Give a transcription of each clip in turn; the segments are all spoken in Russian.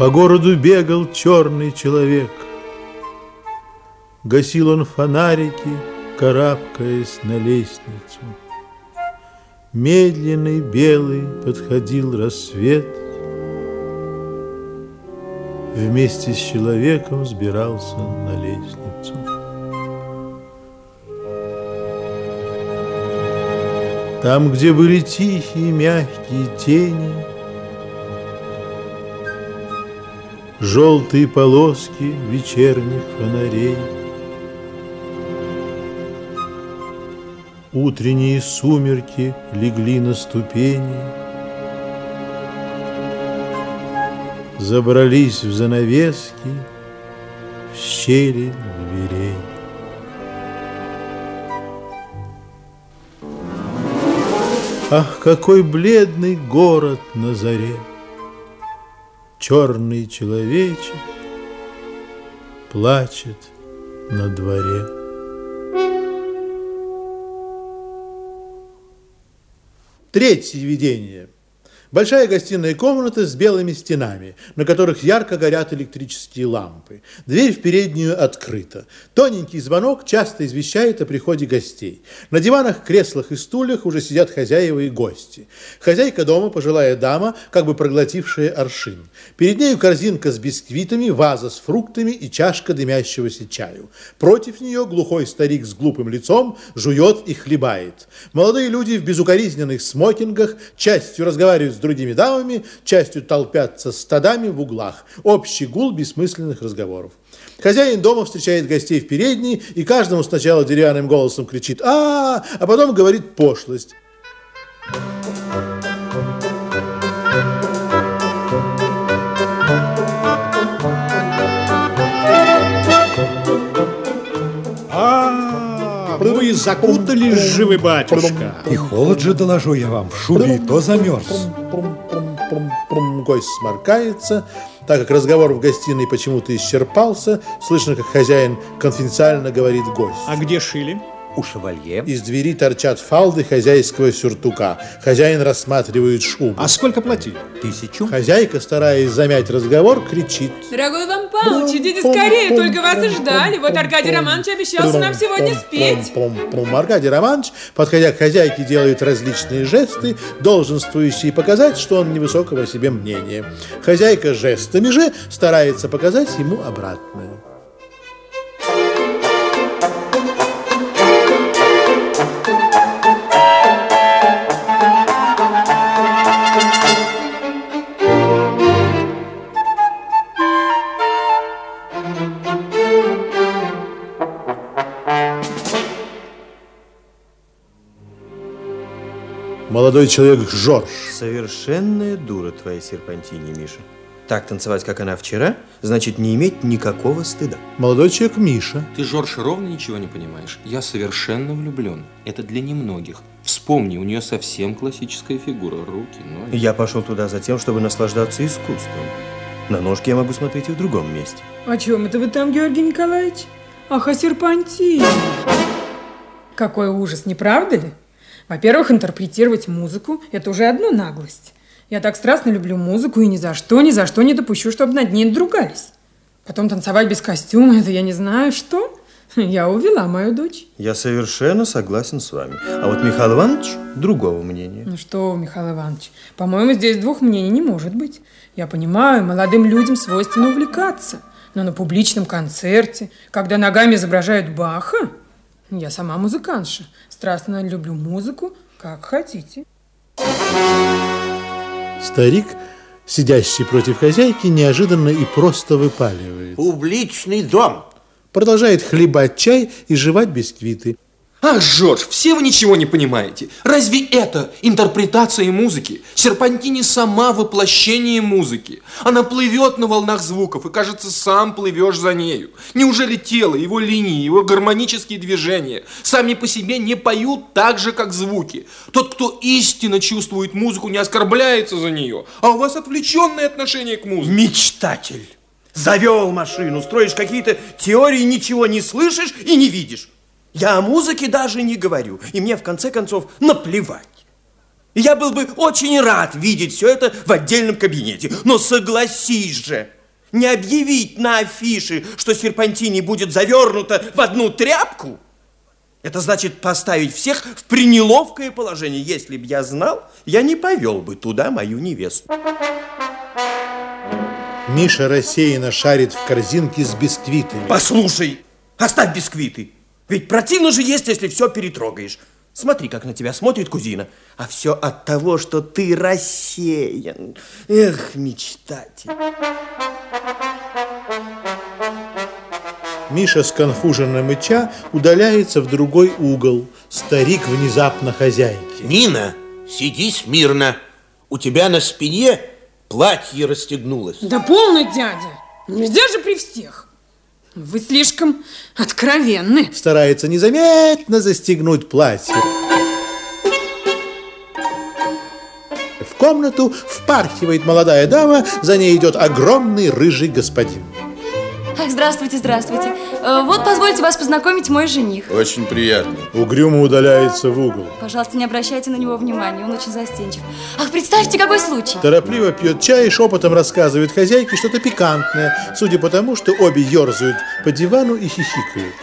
По городу бегал черный человек. Гасил он фонарики, карабкаясь на лестницу. Медленный белый подходил рассвет. Вместе с человеком сбирался на лестницу. Там, где были тихие, мягкие тени, Желтые полоски вечерних фонарей, Утренние сумерки легли на ступени, Забрались в занавески, в щели дверей. Ах, какой бледный город на заре! Черный человечек плачет на дворе. Третье видение – Большая гостиная комната с белыми стенами, на которых ярко горят электрические лампы. Дверь в переднюю открыта. Тоненький звонок часто извещает о приходе гостей. На диванах, креслах и стульях уже сидят хозяева и гости. Хозяйка дома, пожилая дама, как бы проглотившая аршин. Перед нею корзинка с бисквитами, ваза с фруктами и чашка дымящегося чаю. Против нее глухой старик с глупым лицом жует и хлебает. Молодые люди в безукоризненных смокингах частью разговаривают другими дамами, частью толпятся стадами в углах. Общий гул бессмысленных разговоров. Хозяин дома встречает гостей в передней и каждому сначала деревянным голосом кричит а, -а, -а, а потом говорит пошлость. Вы закутались же вы, батюшка. И холод же, доложу я вам, в шубе то замерз. Гость сморкается, так как разговор в гостиной почему-то исчерпался, слышно, как хозяин конфиденциально говорит гость. А где шили? У шевалье. Из двери торчат фалды хозяйского сюртука. Хозяин рассматривает шубу. А сколько платили? Тысячу. Хозяйка, стараясь замять разговор, кричит. Дорогой вам Павлович, идите скорее, только вас и ждали. Вот Аркадий Романович обещался нам сегодня спеть. Аркадий Романович, подходя к хозяйке, делает различные жесты, долженствующие показать, что он невысокого себе мнения. Хозяйка жестами же старается показать ему обратное. Молодой человек Жорж. Совершенная дура твоя серпантини, Миша. Так танцевать, как она вчера, значит не иметь никакого стыда. Молодой человек Миша. Ты, Жорж, ровно ничего не понимаешь. Я совершенно влюблен. Это для немногих. Вспомни, у нее совсем классическая фигура. Руки, ноги. Я пошел туда за тем, чтобы наслаждаться искусством. На ножки я могу смотреть и в другом месте. О чем это вы там, Георгий Николаевич? Ах, о серпантине. Какой ужас, не правда ли? Во-первых, интерпретировать музыку – это уже одно наглость. Я так страстно люблю музыку и ни за что, ни за что не допущу, чтобы над ней надругались. Потом танцевать без костюма – это я не знаю что. Я увела мою дочь. Я совершенно согласен с вами. А вот Михаил Иванович другого мнения. Ну что, Михаил Иванович, по-моему, здесь двух мнений не может быть. Я понимаю, молодым людям свойственно увлекаться. Но на публичном концерте, когда ногами изображают Баха, я сама музыкантша. Страстно люблю музыку, как хотите. Старик, сидящий против хозяйки, неожиданно и просто выпаливает. Публичный дом. Продолжает хлебать чай и жевать бисквиты. Ах, Жорж, все вы ничего не понимаете. Разве это интерпретация музыки? Серпантини сама воплощение музыки. Она плывет на волнах звуков, и, кажется, сам плывешь за нею. Неужели тело, его линии, его гармонические движения сами по себе не поют так же, как звуки? Тот, кто истинно чувствует музыку, не оскорбляется за нее, а у вас отвлеченное отношение к музыке. Мечтатель! Завел машину, строишь какие-то теории, ничего не слышишь и не видишь. Я о музыке даже не говорю, и мне в конце концов наплевать. Я был бы очень рад видеть все это в отдельном кабинете. Но согласись же, не объявить на афише, что серпантини будет завернуто в одну тряпку, это значит поставить всех в пренеловкое положение. Если б я знал, я не повел бы туда мою невесту. Миша рассеянно шарит в корзинке с бисквитами. Послушай, оставь бисквиты. Ведь противно же есть, если все перетрогаешь. Смотри, как на тебя смотрит кузина. А все от того, что ты рассеян. Эх, мечтатель. Миша, сконфуженно мыча, удаляется в другой угол. Старик внезапно хозяйки. Нина, сиди смирно. У тебя на спине платье расстегнулось. Да полный дядя! Нельзя же при всех. Вы слишком откровенны. Старается незаметно застегнуть платье. В комнату впархивает молодая дама, за ней идет огромный рыжий господин. Ах, здравствуйте, здравствуйте. Э, Вот, позвольте вас познакомить, мой жених. Очень приятно. Угрюмо удаляется в угол. Пожалуйста, не обращайте на него внимания, он очень застенчив. Ах, представьте, какой случай. Торопливо пьет чай и шепотом рассказывает хозяйке что-то пикантное, судя по тому, что обе ерзают по дивану и хихикают.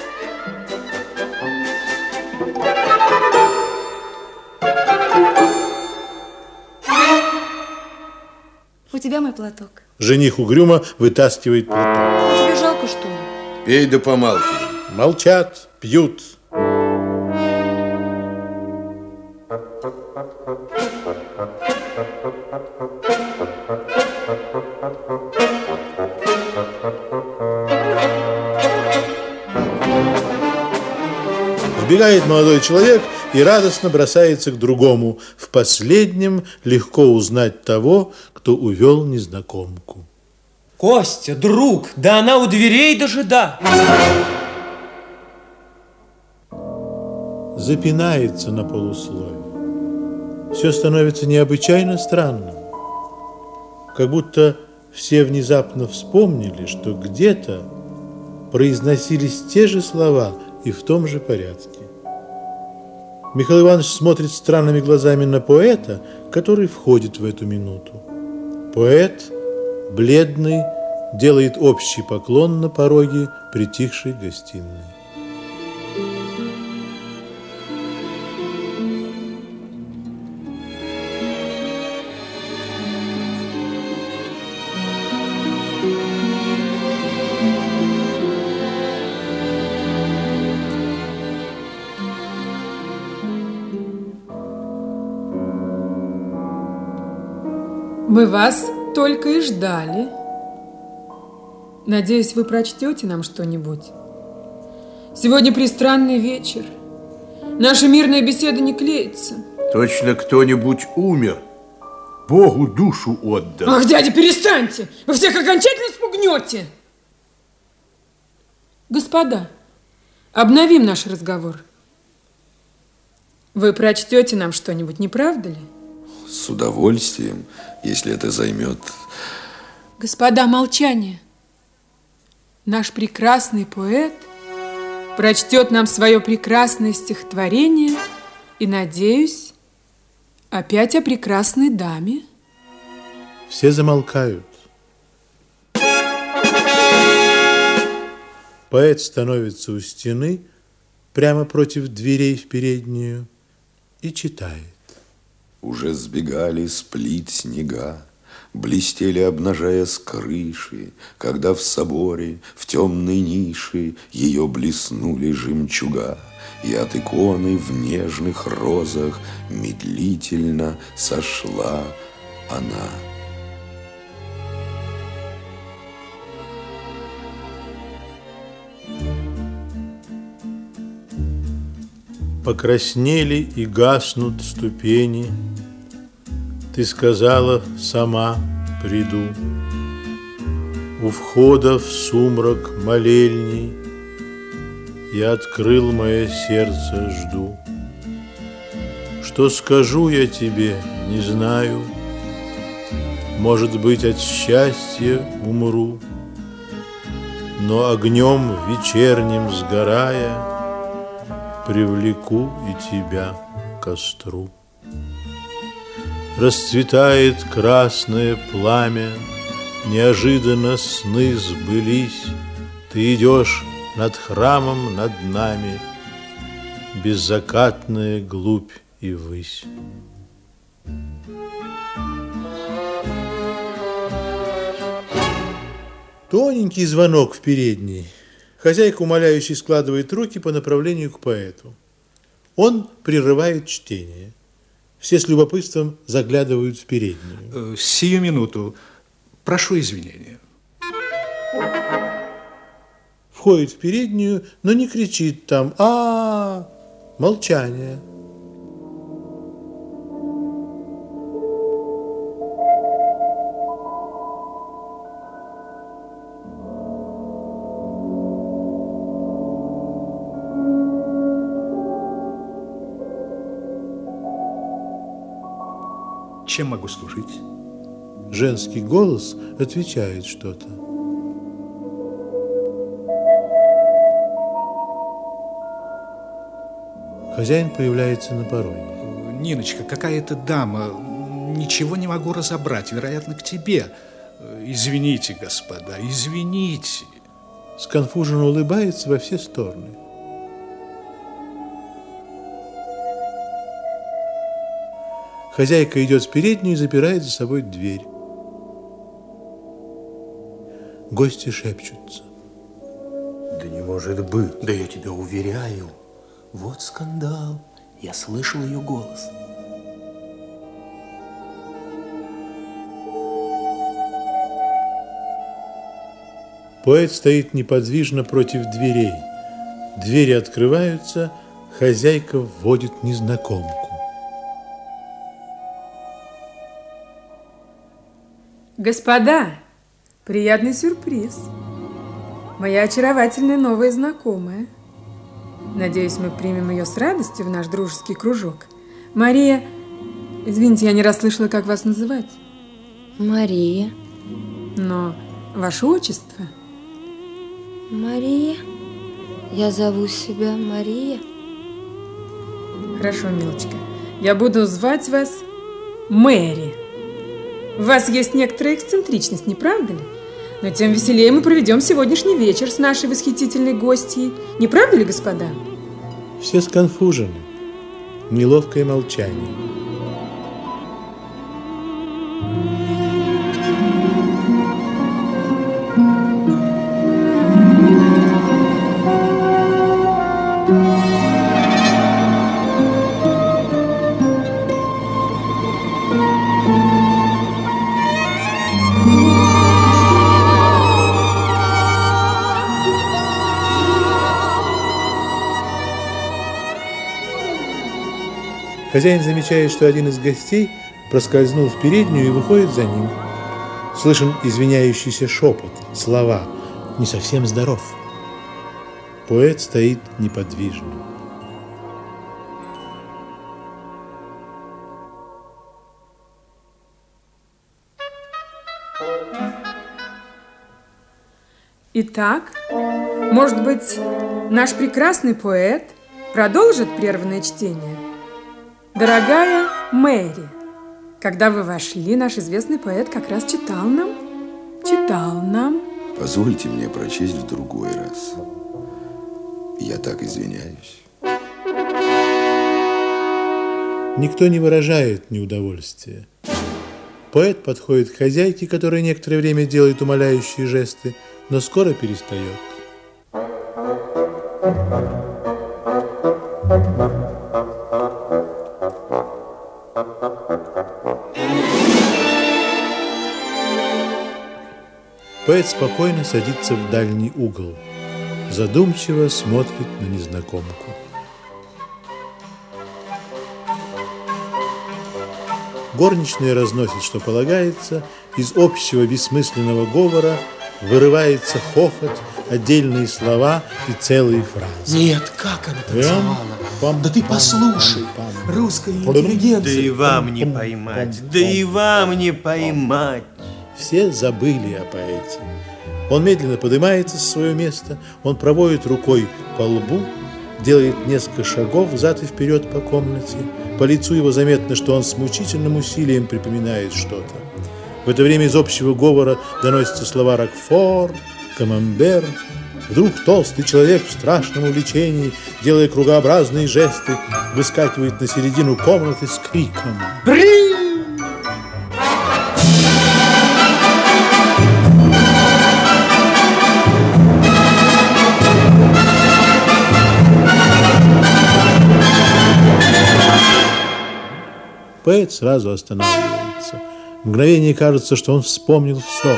У тебя мой платок. Жених угрюмо вытаскивает платок. Пей да помалкивай. Молчат, пьют. Вбегает молодой человек и радостно бросается к другому. В последнем легко узнать того, кто увел незнакомку. Костя, друг, да она у дверей дожида. запинается на полуслове. Все становится необычайно странным. Как будто все внезапно вспомнили, что где-то произносились те же слова и в том же порядке. Михаил Иванович смотрит странными глазами на поэта, который входит в эту минуту. Поэт, бледный, делает общий поклон на пороге притихшей гостиной. Мы вас только и ждали. Надеюсь, вы прочтете нам что-нибудь. Сегодня пристранный вечер. Наша мирная беседа не клеится. Точно кто-нибудь умер. Богу душу отдал. Ах, дядя, перестаньте! Вы всех окончательно спугнете! Господа, обновим наш разговор. Вы прочтете нам что-нибудь, не правда ли? С удовольствием, если это займет... Господа, молчание. Наш прекрасный поэт прочтет нам свое прекрасное стихотворение и, надеюсь, опять о прекрасной даме. Все замолкают. Поэт становится у стены, прямо против дверей в переднюю, и читает. Уже сбегали с плит снега, Блестели, обнажая с крыши, Когда в соборе, в темной нише Ее блеснули жемчуга, И от иконы в нежных розах Медлительно сошла она. Покраснели и гаснут ступени, Ты сказала, сама приду. У входа в сумрак молельни Я открыл мое сердце, жду. Что скажу я тебе, не знаю, Может быть, от счастья умру, Но огнем вечерним сгорая Привлеку и тебя к костру. Расцветает красное пламя, Неожиданно сны сбылись, Ты идешь над храмом над нами, Беззакатная глубь и высь. Тоненький звонок в передней. Хозяйка, умоляющий, складывает руки по направлению к поэту. Он прерывает чтение. Все с любопытством заглядывают в переднюю. Э, Сию минуту. Прошу извинения. Входит в переднюю, но не кричит там -а, -а, -а Молчание. Чем могу служить? Женский голос отвечает что-то. Хозяин появляется на пороге. Ниночка, какая-то дама. Ничего не могу разобрать. Вероятно, к тебе. Извините, господа, извините. Сконфуженно улыбается во все стороны. Хозяйка идет в переднюю и запирает за собой дверь. Гости шепчутся. Да не может быть. Да я тебя уверяю. Вот скандал. Я слышал ее голос. Поэт стоит неподвижно против дверей. Двери открываются, хозяйка вводит незнакомку. Господа, приятный сюрприз. Моя очаровательная новая знакомая. Надеюсь, мы примем ее с радостью в наш дружеский кружок. Мария... Извините, я не расслышала, как вас называть. Мария. Но ваше отчество? Мария. Я зову себя Мария. Хорошо, милочка. Я буду звать вас Мэри. У вас есть некоторая эксцентричность, не правда ли? Но тем веселее мы проведем сегодняшний вечер с нашей восхитительной гостьей. Не правда ли, господа? Все сконфужены. Неловкое молчание. Хозяин замечает, что один из гостей проскользнул в переднюю и выходит за ним. Слышен извиняющийся шепот, слова «не совсем здоров». Поэт стоит неподвижно. Итак, может быть, наш прекрасный поэт продолжит прерванное чтение? Дорогая Мэри, когда вы вошли, наш известный поэт как раз читал нам, читал нам. Позвольте мне прочесть в другой раз. Я так извиняюсь. Никто не выражает неудовольствия. Поэт подходит к хозяйке, которая некоторое время делает умоляющие жесты, но скоро перестает. Поэт спокойно садится в дальний угол, задумчиво смотрит на незнакомку. Горничная разносит, что полагается, из общего бессмысленного говора вырывается хохот, отдельные слова и целые фразы. Нет, как она танцевала? Пам, да ты послушай, русская интеллигенция. Да и вам не поймать, да и вам не поймать. Все забыли о поэте. Он медленно поднимается с своего места, он проводит рукой по лбу, делает несколько шагов взад и вперед по комнате, По лицу его заметно, что он с мучительным усилием припоминает что-то. В это время из общего говора доносятся слова «Рокфор», «Камамбер». Вдруг толстый человек в страшном увлечении, делая кругообразные жесты, выскакивает на середину комнаты с криком Поэт сразу останавливается. В мгновение кажется, что он вспомнил все.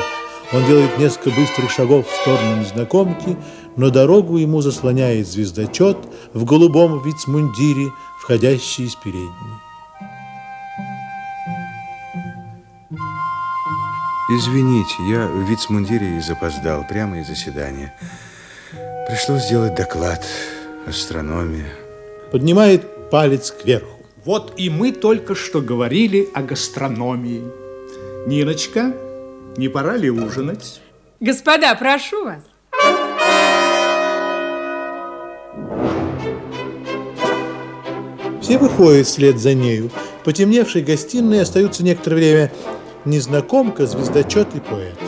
Он делает несколько быстрых шагов в сторону незнакомки, но дорогу ему заслоняет звездочет в голубом вицмундире, входящий из передней. Извините, я в вицмундире и запоздал прямо из заседания. Пришлось сделать доклад. Астрономия. Поднимает палец кверху. Вот и мы только что говорили о гастрономии. Ниночка, не пора ли ужинать? Господа, прошу вас. Все выходят вслед за нею. В потемневшей гостиной остаются некоторое время незнакомка, звездочет и поэт.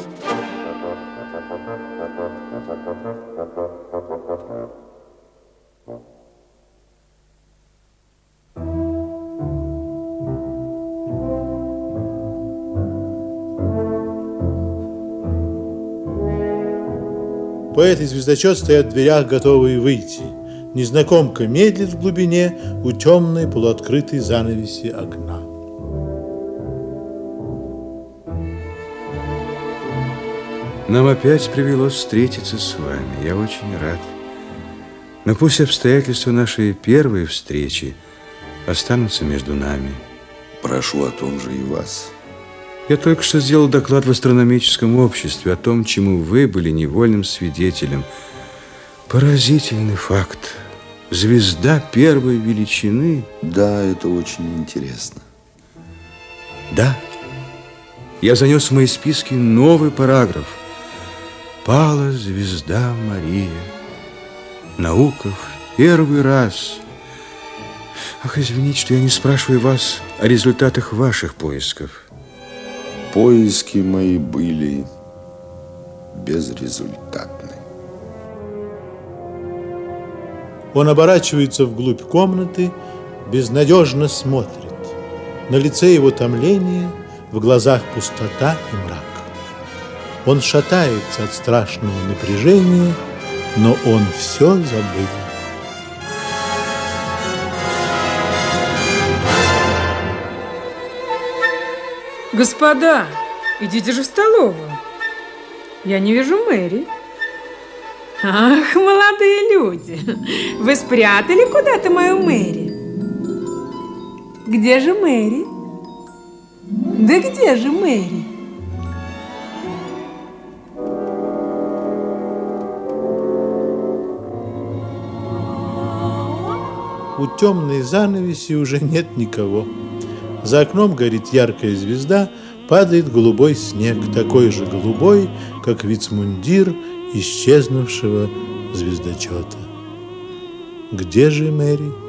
Поэт и звездочет стоят в дверях, готовые выйти. Незнакомка медлит в глубине у темной полуоткрытой занавеси окна. Нам опять привелось встретиться с вами. Я очень рад. Но пусть обстоятельства нашей первой встречи останутся между нами. Прошу о том же и вас. Я только что сделал доклад в астрономическом обществе о том, чему вы были невольным свидетелем. Поразительный факт. Звезда первой величины. Да, это очень интересно. Да. Я занес в мои списки новый параграф. Пала звезда Мария. Наука в первый раз. Ах, извините, что я не спрашиваю вас о результатах ваших поисков. Поиски мои были безрезультатны. Он оборачивается вглубь комнаты, безнадежно смотрит. На лице его томление, в глазах пустота и мрак. Он шатается от страшного напряжения, но он все забыл. Господа, идите же в столовую. Я не вижу Мэри. Ах, молодые люди, вы спрятали куда-то мою Мэри? Где же Мэри? Да где же Мэри? У темной занавеси уже нет никого. За окном горит яркая звезда, падает голубой снег, такой же голубой, как вицмундир исчезнувшего звездочета. Где же Мэри?